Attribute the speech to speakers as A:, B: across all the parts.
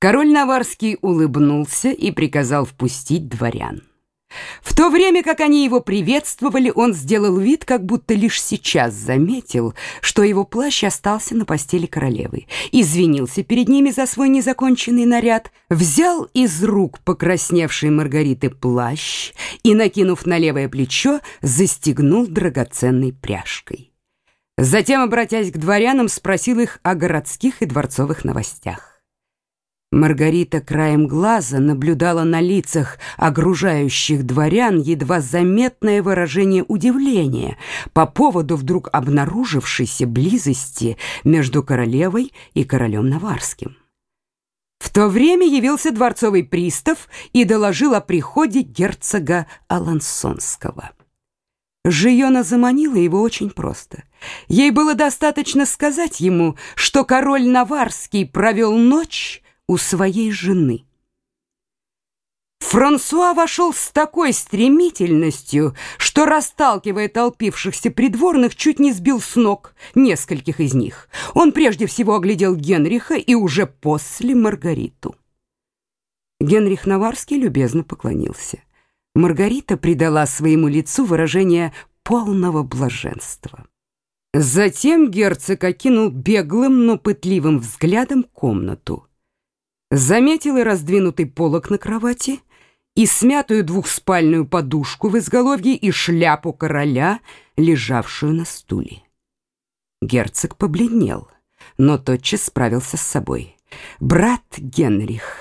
A: Король Наварский улыбнулся и приказал впустить дворян. В то время, как они его приветствовали, он сделал вид, как будто лишь сейчас заметил, что его плащ остался на постели королевы, извинился перед ними за свой незаконченный наряд, взял из рук покрасневшей Маргариты плащ и, накинув на левое плечо, застегнул драгоценной пряжкой. Затем, обратясь к дворянам, спросил их о городских и дворцовых новостях. Маргарита краем глаза наблюдала на лицах окружающих дворян едва заметное выражение удивления по поводу вдруг обнаружившейся близости между королевой и королем Наварским. В то время явился дворцовый пристав и доложил о приходе герцога Алансонского. Жиона заманила его очень просто. Ей было достаточно сказать ему, что король Наварский провел ночь у своей жены. Франсуа вошел с такой стремительностью, что, расталкивая толпившихся придворных, чуть не сбил с ног нескольких из них. Он прежде всего оглядел Генриха и уже после Маргариту. Генрих Наварский любезно поклонился. Маргарита придала своему лицу выражение полного блаженства. Затем герцог окинул беглым, но пытливым взглядом комнату заметил и раздвинутый полок на кровати, и смятую двухспальную подушку в изголовье, и шляпу короля, лежавшую на стуле. Герцог побледнел, но тотчас справился с собой. «Брат Генрих,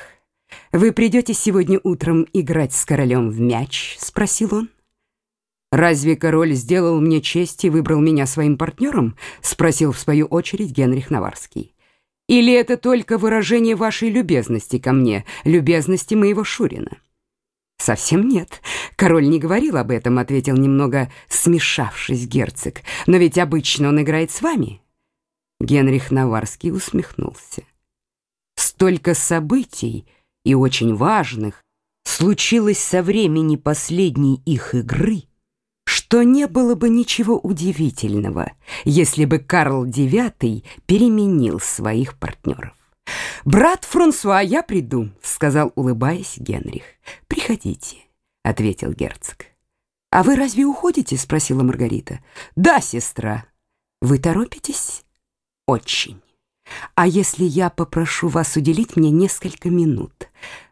A: вы придете сегодня утром играть с королем в мяч?» — спросил он. «Разве король сделал мне честь и выбрал меня своим партнером?» — спросил в свою очередь Генрих Наварский. Или это только выражение вашей любезности ко мне, любезности моего Шурина? Совсем нет. Король не говорил об этом, ответил немного смешавшись герцог. Но ведь обычно он играет с вами. Генрих Наварский усмехнулся. Столько событий и очень важных случилось со времени последней их игры, что не было бы ничего удивительного, если бы Карл IX переменил своих партнеров. «Брат Франсуа, я приду», — сказал, улыбаясь Генрих. «Приходите», — ответил герцог. «А вы разве уходите?» — спросила Маргарита. «Да, сестра». «Вы торопитесь?» «Очень. А если я попрошу вас уделить мне несколько минут?»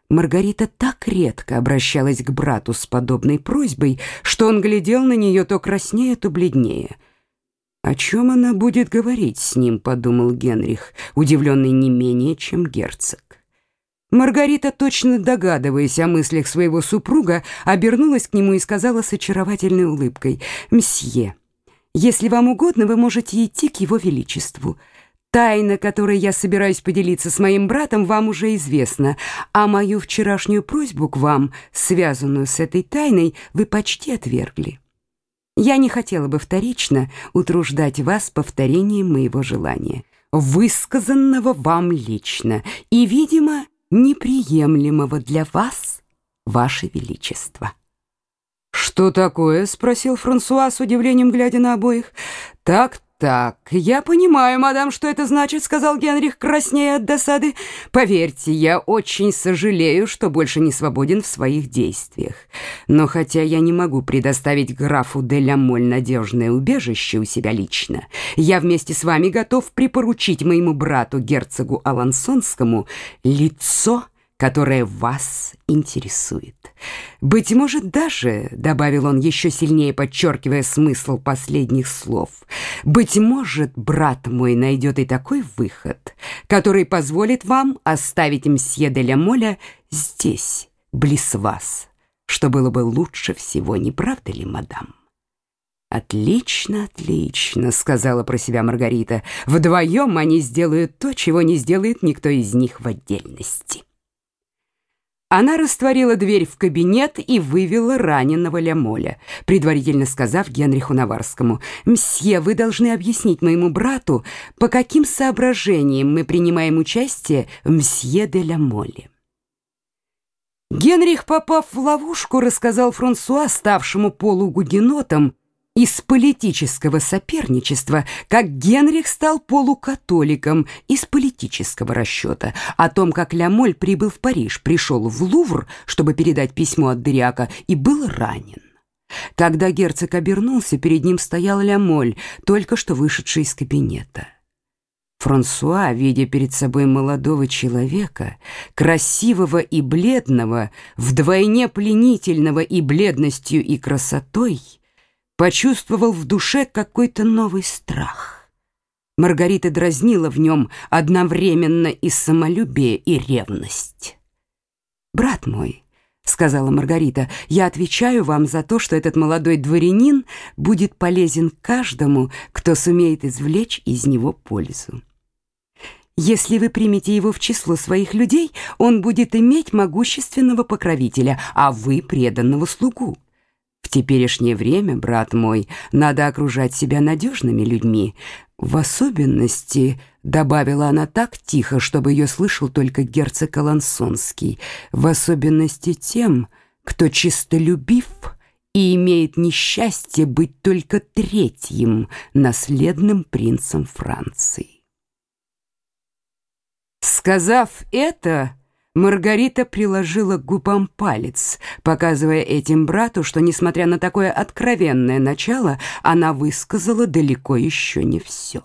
A: Маргарита так редко обращалась к брату с подобной просьбой, что он глядел на нее то краснее, то бледнее. «О чем она будет говорить с ним?» — подумал Генрих, удивленный не менее, чем герцог. Маргарита, точно догадываясь о мыслях своего супруга, обернулась к нему и сказала с очаровательной улыбкой, «Мсье, если вам угодно, вы можете идти к его величеству». Тайна, которой я собираюсь поделиться с моим братом, вам уже известна, а мою вчерашнюю просьбу к вам, связанную с этой тайной, вы почти отвергли. Я не хотела бы вторично утруждать вас повторением моего желания, высказанного вам лично и, видимо, неприемлемого для вас, ваше величество. «Что такое?» — спросил Франсуа с удивлением, глядя на обоих. «Так «Так, я понимаю, мадам, что это значит», — сказал Генрих, краснея от досады. «Поверьте, я очень сожалею, что больше не свободен в своих действиях. Но хотя я не могу предоставить графу де Лямоль надежное убежище у себя лично, я вместе с вами готов припоручить моему брату, герцогу Алансонскому, лицо, которое вас интересует. Быть может, даже, — добавил он, еще сильнее подчеркивая смысл последних слов, — быть может, брат мой найдет и такой выход, который позволит вам оставить мсье де ля Моля здесь, близ вас, что было бы лучше всего, не правда ли, мадам? «Отлично, отлично», — сказала про себя Маргарита. «Вдвоем они сделают то, чего не сделает никто из них в отдельности». Она растворила дверь в кабинет и вывела раненого Лямоля, предварительно сказав Генриху Наварскому, «Мсье, вы должны объяснить моему брату, по каким соображениям мы принимаем участие в мсье де Лямоле». Генрих, попав в ловушку, рассказал Франсуа, ставшему полугугенотом, из политического соперничества, как Генрих стал полукатоликом из политического расчета, о том, как Лямоль прибыл в Париж, пришел в Лувр, чтобы передать письмо от Дриака, и был ранен. Когда герцог обернулся, перед ним стоял Лямоль, только что вышедший из кабинета. Франсуа, видя перед собой молодого человека, красивого и бледного, вдвойне пленительного и бледностью, и красотой, почувствовал в душе какой-то новый страх. Маргарита дразнила в нем одновременно и самолюбие, и ревность. «Брат мой», — сказала Маргарита, — «я отвечаю вам за то, что этот молодой дворянин будет полезен каждому, кто сумеет извлечь из него пользу. Если вы примете его в число своих людей, он будет иметь могущественного покровителя, а вы — преданного слугу. В теперешнее время, брат мой, надо окружать себя надежными людьми. В особенности, добавила она так тихо, чтобы ее слышал только герцог Алансонский, в особенности тем, кто чистолюбив и имеет несчастье быть только третьим наследным принцем Франции. Сказав это, Маргарита приложила к губам палец, показывая этим брату, что, несмотря на такое откровенное начало, она высказала далеко еще не все.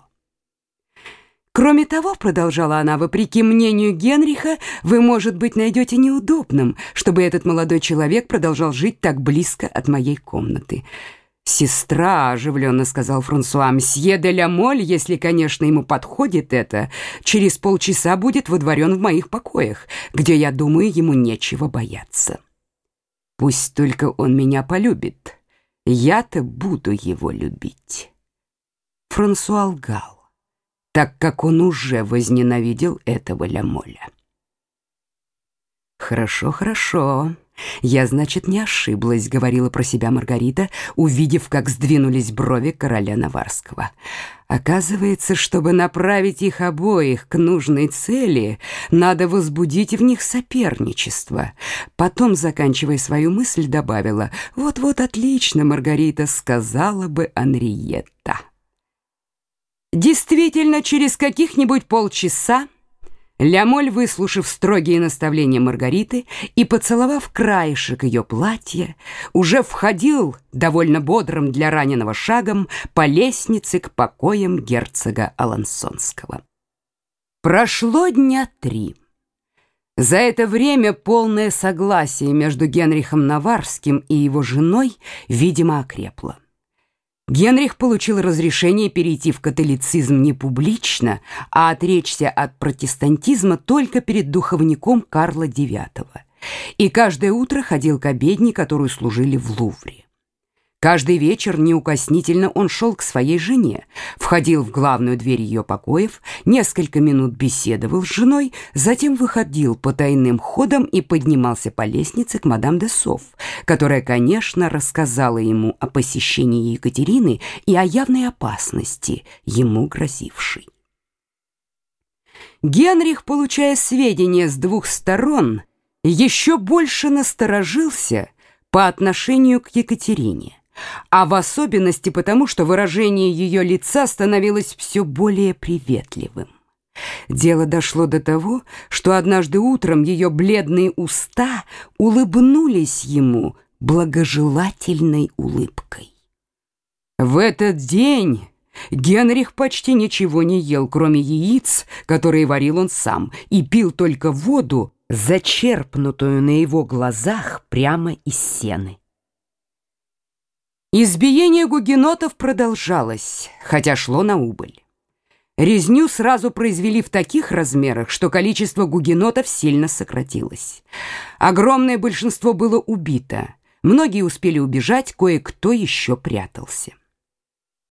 A: Кроме того, продолжала она, вопреки мнению Генриха, вы, может быть, найдете неудобным, чтобы этот молодой человек продолжал жить так близко от моей комнаты. «Сестра», — оживленно сказал Франсуа, — «мсье де ля Моль, если, конечно, ему подходит это, через полчаса будет водворен в моих покоях, где, я думаю, ему нечего бояться. Пусть только он меня полюбит, я-то буду его любить». Франсуа лгал, так как он уже возненавидел этого ля Моля. «Хорошо, хорошо», «Я, значит, не ошиблась», — говорила про себя Маргарита, увидев, как сдвинулись брови короля Наварского. Оказывается, чтобы направить их обоих к нужной цели, надо возбудить в них соперничество. Потом, заканчивая свою мысль, добавила, «Вот-вот отлично, Маргарита, сказала бы Анриетта». Действительно, через каких-нибудь полчаса Лямоль, выслушав строгие наставления Маргариты и поцеловав краешек ее платья, уже входил довольно бодрым для раненого шагом по лестнице к покоям герцога Алансонского. Прошло дня три. За это время полное согласие между Генрихом Наварским и его женой, видимо, окрепло. Генрих получил разрешение перейти в католицизм не публично, а отречься от протестантизма только перед духовником Карла IX. И каждое утро ходил к обедне, которую служили в Лувре. Каждый вечер неукоснительно он шел к своей жене, входил в главную дверь ее покоев, несколько минут беседовал с женой, затем выходил по тайным ходам и поднимался по лестнице к мадам де Соф, которая, конечно, рассказала ему о посещении Екатерины и о явной опасности, ему грозившей. Генрих, получая сведения с двух сторон, еще больше насторожился по отношению к Екатерине а в особенности потому, что выражение ее лица становилось все более приветливым. Дело дошло до того, что однажды утром ее бледные уста улыбнулись ему благожелательной улыбкой. В этот день Генрих почти ничего не ел, кроме яиц, которые варил он сам, и пил только воду, зачерпнутую на его глазах прямо из сены. Избиение гугенотов продолжалось, хотя шло на убыль. Резню сразу произвели в таких размерах, что количество гугенотов сильно сократилось. Огромное большинство было убито, многие успели убежать, кое-кто еще прятался.